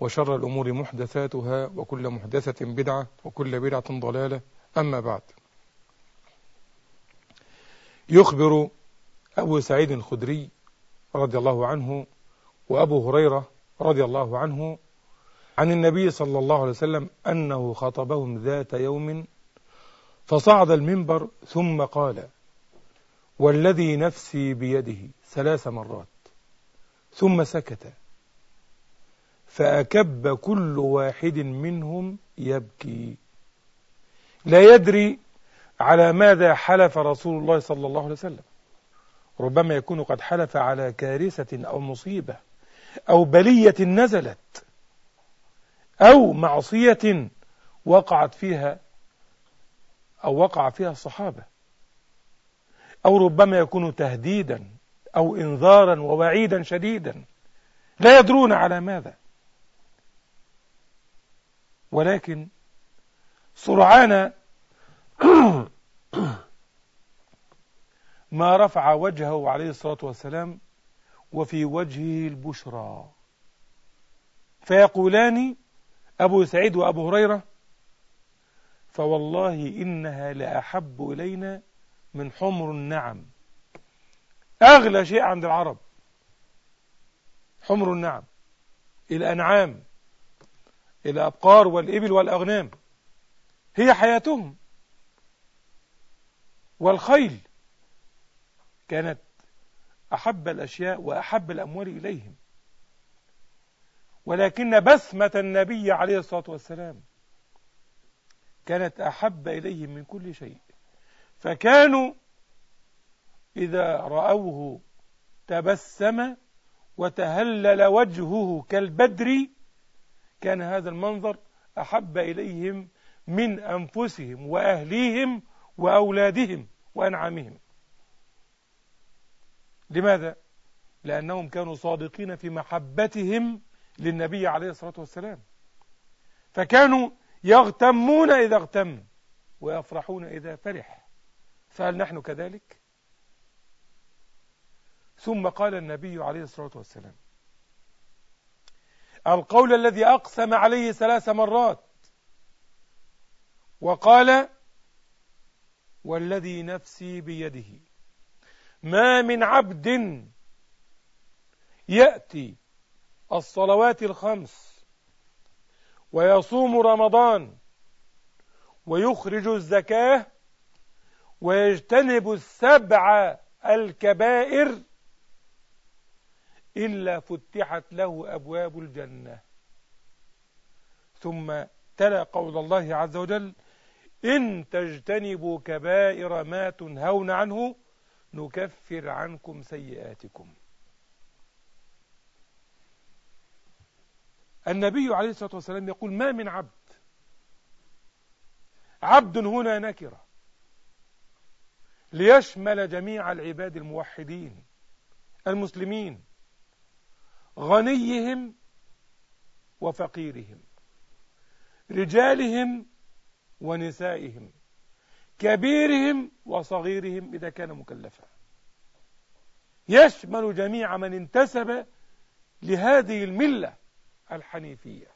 وشر الأمور محدثاتها وكل محدثة بدعة وكل بدعة ضلالة. أما بعد يخبر أبو سعيد الخدري رضي الله عنه وأبو هريرة رضي الله عنه عن النبي صلى الله عليه وسلم أنه خطبهم ذات يوم فصعد المنبر ثم قال والذي نفسي بيده ثلاث مرات ثم سكت فأكب كل واحد منهم يبكي. لا يدري على ماذا حلف رسول الله صلى الله عليه وسلم. ربما يكون قد حلف على كارثة أو مصيبة أو بلية نزلت أو معصية وقعت فيها أو وقع فيها الصحابة. أو ربما يكون تهديدا أو إنذارا ووعيدا شديدا. لا يدرون على ماذا. ولكن سرعان ما رفع وجهه عليه الصلاة والسلام وفي وجهه البشرى. فيقولان أبو سعيد وأبو هريرة فوالله إنها لأحب إلينا من حمر النعم. أغلى شيء عند العرب حمر النعم الأنعام. الأبقار والإبل والأغنام. هي حياتهم. والخيل كانت أحب الأشياء وأحب الأموال إليهم. ولكن بسمة النبي عليه الصلاة والسلام كانت أحب إليهم من كل شيء. فكانوا إذا رأوه تبسم وتهلل وجهه كالبدر كان هذا المنظر أحب إليهم من أنفسهم وأهليهم وأولادهم وأنعامهم لماذا؟ لأنهم كانوا صادقين في محبتهم للنبي عليه الصلاة والسلام فكانوا يغتمون إذا اغتم ويفرحون إذا فرح فهل نحن كذلك؟ ثم قال النبي عليه الصلاة والسلام القول الذي أقسم عليه ثلاث مرات. وقال والذي نفسي بيده ما من عبد يأتي الصلوات الخمس ويصوم رمضان ويخرج الزكاة ويجتنب السبع الكبائر إلا فتحت له أبواب الجنة. ثم تلا قول الله عز وجل إن تجتنبوا كبائر ما تنهون عنه نكفر عنكم سيئاتكم. النبي عليه الصلاة والسلام يقول ما من عبد عبد هنا نكرة ليشمل جميع العباد الموحدين المسلمين. غنيهم وفقيرهم رجالهم ونسائهم كبيرهم وصغيرهم إذا كان مكلفا. يشمل جميع من انتسب لهذه الملة الحنيفية.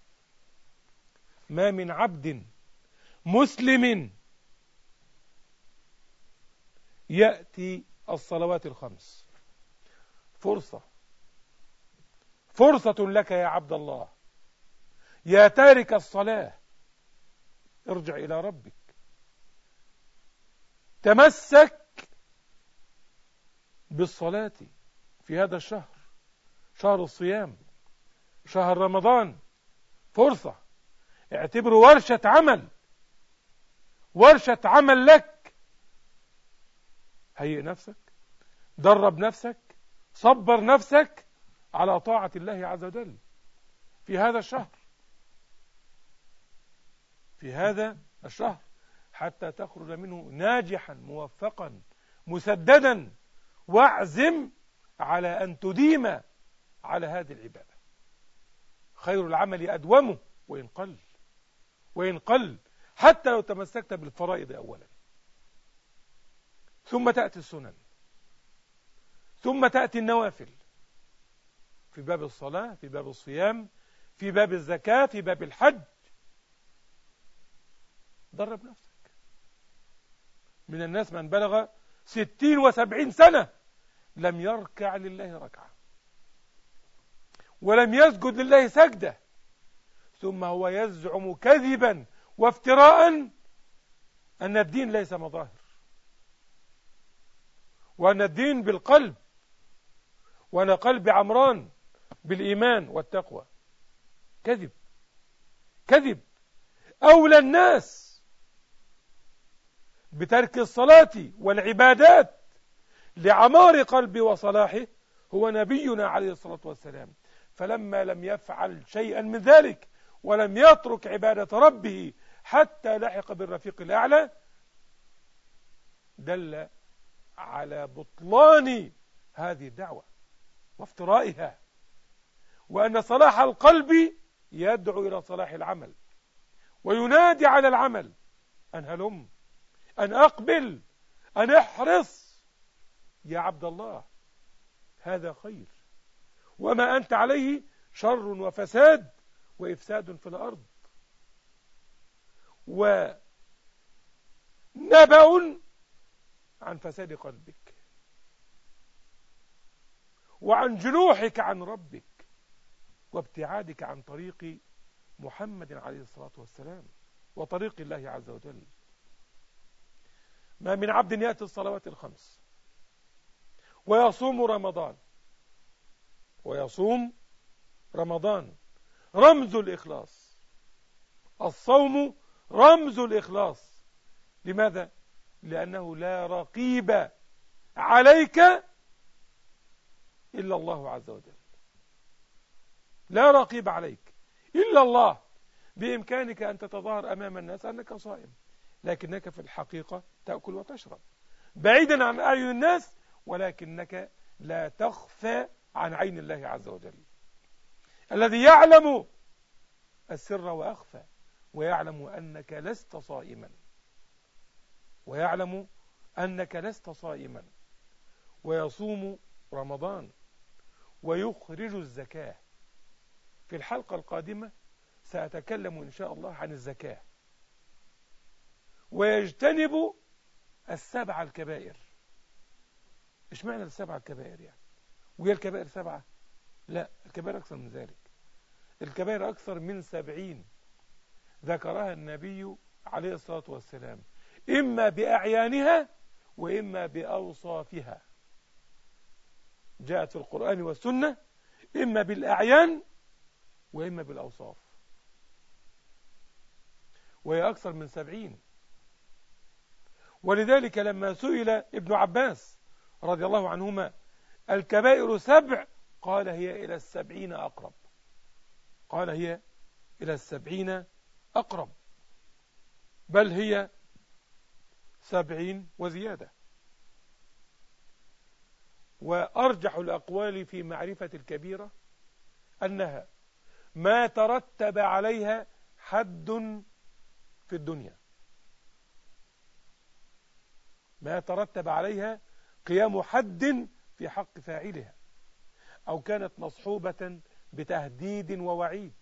ما من عبد مسلم يأتي الصلوات الخمس. فرصة. فرصة لك يا عبد الله. يا تارك الصلاة. ارجع إلى ربك. تمسك بالصلاة في هذا الشهر. شهر الصيام. شهر رمضان. فرصة. اعتبره ورشة عمل. ورشة عمل لك. هيئ نفسك. درب نفسك. صبر نفسك. على طاعة الله عز وجل. في هذا الشهر. في هذا الشهر. حتى تخرج منه ناجحا موفقا مسددا. واعزم على أن تديم على هذه العبادة. خير العمل أدومه وإن قل. وإن قل. حتى لو تمسكت بالفرائض أولا. ثم تأتي السنن. ثم تأتي النوافل. في باب الصلاة في باب الصيام في باب الزكاة في باب الحج. درب نفسك. من الناس من بلغ ستين وسبعين سنة لم يركع لله ركعة ولم يسجد لله سجدة ثم هو يزعم كذبا وافتراء أن الدين ليس مظاهر وأن الدين بالقلب وأن قلب عمران بالإيمان والتقوى. كذب. كذب. أولى الناس بترك الصلاة والعبادات لعمار قلبي وصلاحه هو نبينا عليه الصلاة والسلام. فلما لم يفعل شيئا من ذلك ولم يترك عبادة ربه حتى لحق بالرفيق الأعلى دل على بطلان هذه الدعوة وافترائها. وأن صلاح القلب يدعو إلى صلاح العمل وينادي على العمل. أن هلم أن أقبل أن احرص. يا عبد الله هذا خير. وما أنت عليه شر وفساد وإفساد في الأرض. ونبأ عن فساد قلبك. وعن جنوحك عن ربك. وابتعادك عن طريق محمد عليه الصلاة والسلام وطريق الله عز وجل. ما من عبد يأتي الصلوات الخمس ويصوم رمضان ويصوم رمضان. رمز الإخلاص. الصوم رمز الإخلاص. لماذا؟ لأنه لا رقيب عليك إلا الله عز وجل. لا رقيب عليك. إلا الله. بإمكانك أن تتظاهر أمام الناس أنك صائم. لكنك في الحقيقة تأكل وتشرب. بعيدا عن أعين الناس ولكنك لا تخفى عن عين الله عز وجل. الذي يعلم السر وأخفى ويعلم أنك لست صائما. ويعلم أنك لست صائما. ويصوم رمضان. ويخرج الزكاة. في الحلقة القادمة سأتكلم إن شاء الله عن الزكاة. ويجتنب السبع الكبائر. إيش معنى السبع الكبائر يعني؟ وهي الكبائر سبعة؟ لا الكبائر أكثر من ذلك. الكبائر أكثر من سبعين. ذكرها النبي عليه الصلاة والسلام. إما بأعيانها وإما بأوصافها. جاءت في القرآن والسنة. إما بالأعيان وإما بالأوصاف. وهي أكثر من سبعين. ولذلك لما سئل ابن عباس رضي الله عنهما الكبائر سبع؟ قال هي إلى السبعين أقرب. قال هي إلى السبعين أقرب. بل هي سبعين وزيادة. وأرجح الأقوال في معرفة الكبيرة أنها ما ترتب عليها حد في الدنيا. ما ترتب عليها قيام حد في حق فاعلها. أو كانت مصحوبة بتهديد ووعيد.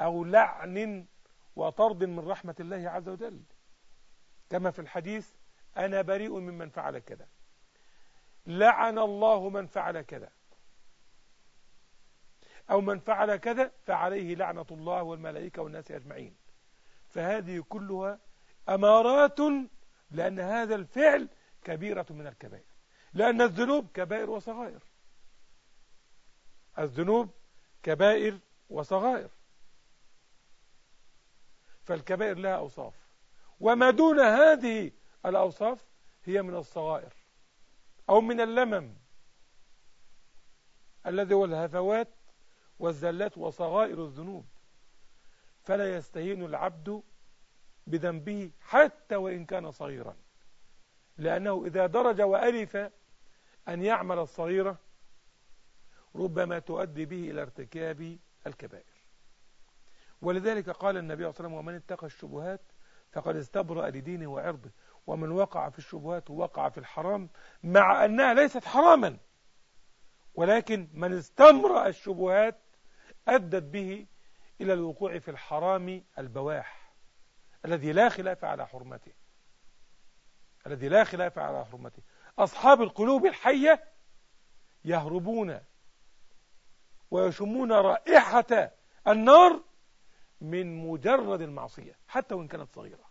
أو لعن وطرد من رحمة الله عز وجل. كما في الحديث أنا بريء ممن فعل كذا. لعن الله من فعل كذا. أو من فعل كذا فعليه لعنة الله والملائكة والناس أجمعين. فهذه كلها أمارات لأن هذا الفعل كبيرة من الكبائر. لأن الذنوب كبائر وصغائر. الذنوب كبائر وصغائر. فالكبائر لها أوصاف. وما دون هذه الأوصاف هي من الصغائر. أو من اللمم. الذي هو الهفوات والزلات وصغائر الذنوب. فلا يستهين العبد بذنبه حتى وإن كان صغيرا. لأنه إذا درج وألف أن يعمل الصغيرة ربما تؤدي به إلى ارتكاب الكبائر. ولذلك قال النبي صلى الله عليه وسلم ومن اتقى الشبهات فقد استبرأ لدينه وعرضه ومن وقع في الشبهات وقع في الحرام مع أنها ليست حراما. ولكن من استمرأ الشبهات أدت به إلى الوقوع في الحرام البواح الذي لا خلاف على حرمته. الذي لا خلاف على حرمته. أصحاب القلوب الحية يهربون ويشمون رائحة النار من مجرد المعصية حتى وإن كانت صغيرة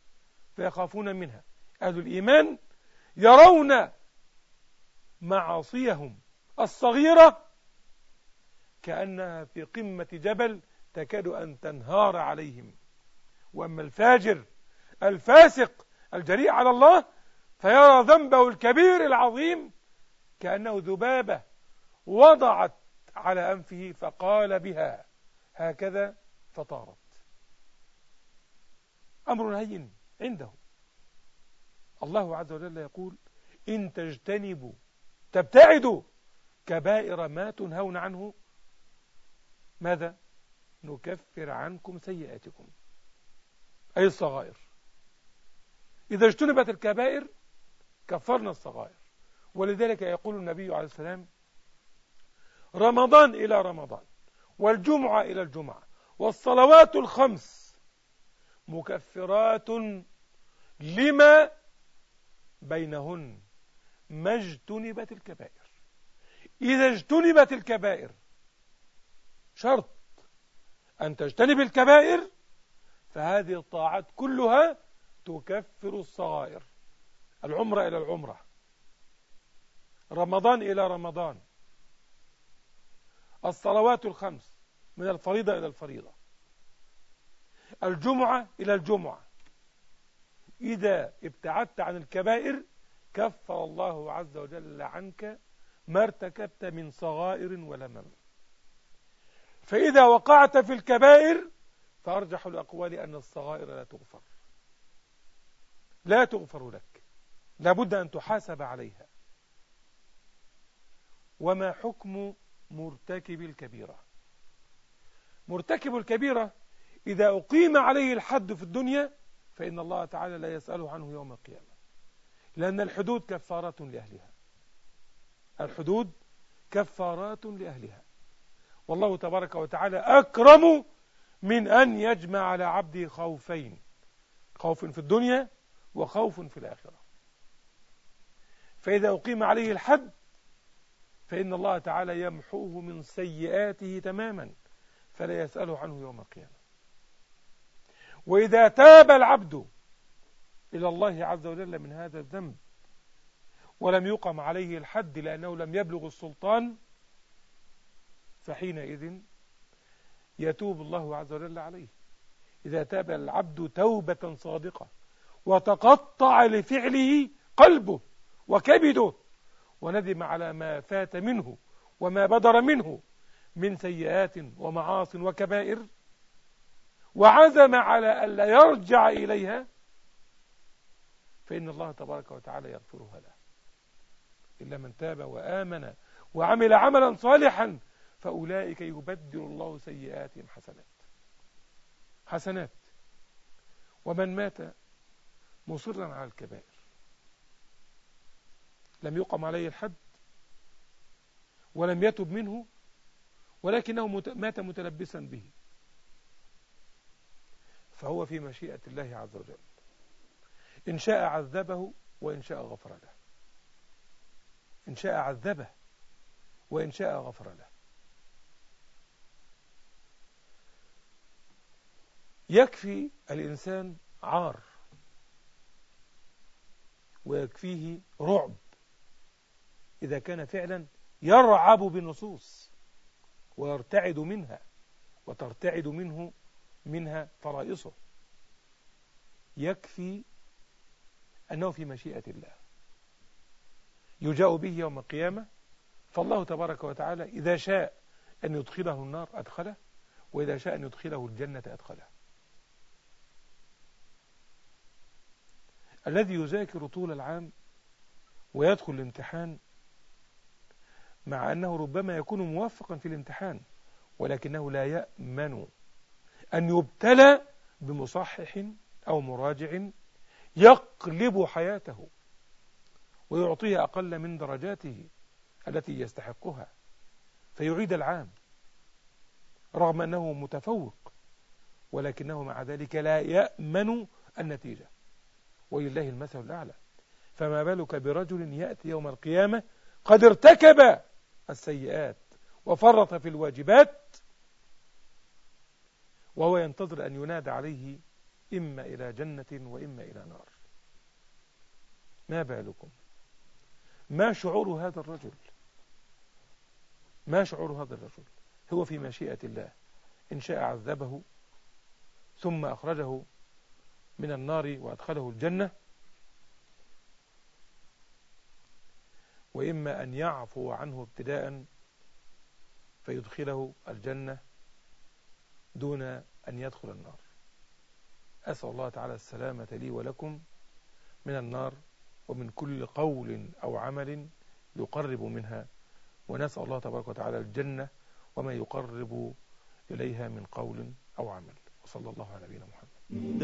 فيخافون منها. أهل الإيمان يرون معاصيهم الصغيرة كأنها في قمة جبل تكاد أن تنهار عليهم. وأما الفاجر الفاسق الجريء على الله فيرى ذنبه الكبير العظيم كأنه ذبابة وضعت على أنفه فقال بها هكذا فطارت. أمر هين عنده. الله عز وجل يقول إن تجتنبوا تبتعدوا كبائر ما تنهون عنه ماذا؟ نكفر عنكم سيئاتكم. أي الصغائر. إذا اجتنبت الكبائر كفرنا الصغائر. ولذلك يقول النبي عليه السلام رمضان إلى رمضان والجمعة إلى الجمعة والصلوات الخمس مكفرات لما بينهن ما اجتنبت الكبائر. إذا اجتنبت الكبائر شرط أن تجتنب الكبائر فهذه الطاعات كلها تكفر الصغائر. العمرة إلى العمرة. رمضان إلى رمضان. الصلوات الخمس من الفريضة إلى الفريضة. الجمعة إلى الجمعة. إذا ابتعدت عن الكبائر كفر الله عز وجل عنك ما ارتكبت من صغائر ولمم فإذا وقعت في الكبائر فأرجح الأقوال أن الصغائر لا تغفر. لا تغفر لك. لابد أن تحاسب عليها. وما حكم مرتكب الكبيرة؟ مرتكب الكبيرة إذا أقيم عليه الحد في الدنيا فإن الله تعالى لا يسأله عنه يوم القيامة. لأن الحدود كفارات لأهلها. الحدود كفارات لأهلها. والله تبارك وتعالى أكرم من أن يجمع على عبده خوفين خوف في الدنيا وخوف في الآخرة. فإذا أقيم عليه الحد فإن الله تعالى يمحوه من سيئاته تماما فلا يسأله عنه يوم القيامة. وإذا تاب العبد إلى الله عز وجل من هذا الذنب ولم يقم عليه الحد لأنه لم يبلغ السلطان فحينئذ يتوب الله عز وجل عليه. إذا تاب العبد توبة صادقة وتقطع لفعله قلبه وكبده وندم على ما فات منه وما بدر منه من سيئات ومعاص وكبائر وعزم على ألا يرجع إليها فإن الله تبارك وتعالى يغفرها له. إلا من تاب وآمن وعمل عملا صالحا فأولئك يبدل الله سيئاتهم حسنات. حسنات. ومن مات مصرا على الكبائر. لم يقم عليه الحد ولم يتب منه ولكنه مات متلبسا به. فهو في مشيئة الله عز وجل. إن شاء عذبه وإن شاء غفر له. إن شاء عذبه وإن شاء غفر له. يكفي الإنسان عار ويكفيه رعب إذا كان فعلا يرعب بالنصوص ويرتعد منها وترتعد منه منها فرائصه. يكفي أنه في مشيئة الله. يجاء به يوم القيامة فالله تبارك وتعالى إذا شاء أن يدخله النار أدخله وإذا شاء أن يدخله الجنة أدخله. الذي يذاكر طول العام ويدخل الامتحان مع أنه ربما يكون موفقا في الامتحان ولكنه لا يأمن أن يبتلى بمصحح أو مراجع يقلب حياته ويعطيه أقل من درجاته التي يستحقها. فيعيد العام رغم أنه متفوق ولكنه مع ذلك لا يأمن النتيجة. ولله المثل الأعلى. فما بالك برجل يأتي يوم القيامة قد ارتكب السيئات وفرط في الواجبات وهو ينتظر أن ينادى عليه إما إلى جنة وإما إلى نار. ما بالكم؟ ما شعور هذا الرجل؟ ما شعور هذا الرجل؟ هو في مشيئة الله. إن شاء عذبه ثم أخرجه من النار وأدخله الجنة. وإما أن يعفو عنه ابتداء فيدخله الجنة دون أن يدخل النار. أسأل الله تعالى السلامة لي ولكم من النار ومن كل قول أو عمل يقرب منها. ونسأل الله تبارك وتعالى الجنة وما يقرب إليها من قول أو عمل. وصلى الله على نبينا محمد.